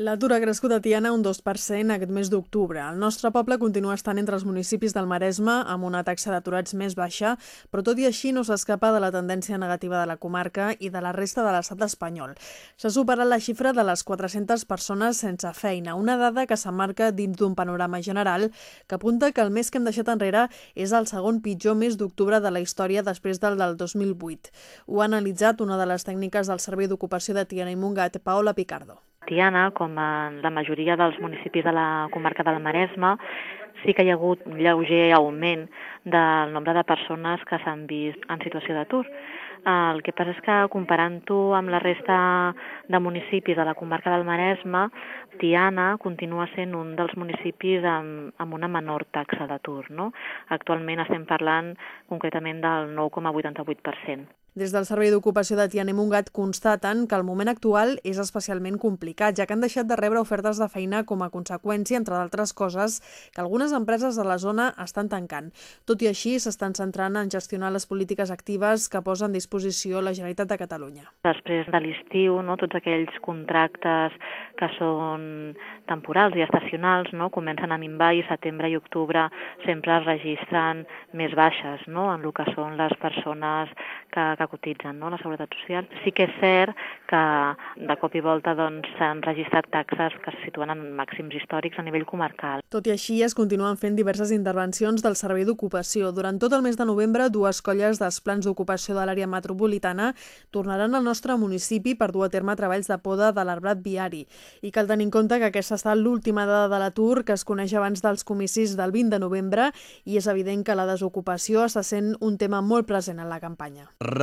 L'atur ha crescut a Tiana un 2% aquest mes d'octubre. El nostre poble continua estant entre els municipis del Maresme amb una taxa d'aturats més baixa, però tot i així no s'escapa de la tendència negativa de la comarca i de la resta de l'estat espanyol. S'ha superat la xifra de les 400 persones sense feina, una dada que s'emmarca dins d'un panorama general que apunta que el mes que hem deixat enrere és el segon pitjor mes d'octubre de la història després del del 2008. Ho ha analitzat una de les tècniques del Servei d'Ocupació de Tiana i Montgat, Paola Picardo. Tiana, com en la majoria dels municipis de la comarca del Maresme, sí que hi ha hagut un lleuger augment del nombre de persones que s'han vist en situació d'atur. El que passa és que comparant-ho amb la resta de municipis de la comarca del Maresme, Tiana continua sent un dels municipis amb, amb una menor taxa d'atur. No? Actualment estem parlant concretament del 9,88%. Des del Servei d'Ocupació de Tiana i Montgat constaten que el moment actual és especialment complicat, ja que han deixat de rebre ofertes de feina com a conseqüència, entre d'altres coses, que algunes empreses de la zona estan tancant. Tot i així, s'estan centrant en gestionar les polítiques actives que posa en disposició la Generalitat de Catalunya. Després de l'estiu, no, tots aquells contractes que són temporals i estacionals no, comencen a minvar i setembre i octubre sempre es registren més baixes no, en el que són les persones que, que cotitzen no, la Seguretat Social. Sí que és cert que de cop i volta doncs, s'han doncs, registrat taxes que se situen en màxims històrics a nivell comarcal. Tot i així, es continuen fent diverses intervencions del Servei d'Ocupació. Durant tot el mes de novembre, dues colles dels plans d'ocupació de l'àrea metropolitana tornaran al nostre municipi per dur a terme treballs de poda de l'arbrat viari. I cal tenir en compte que aquesta ha estat l'última dada de l'atur que es coneix abans dels comicis del 20 de novembre i és evident que la desocupació està sent un tema molt present en la campanya.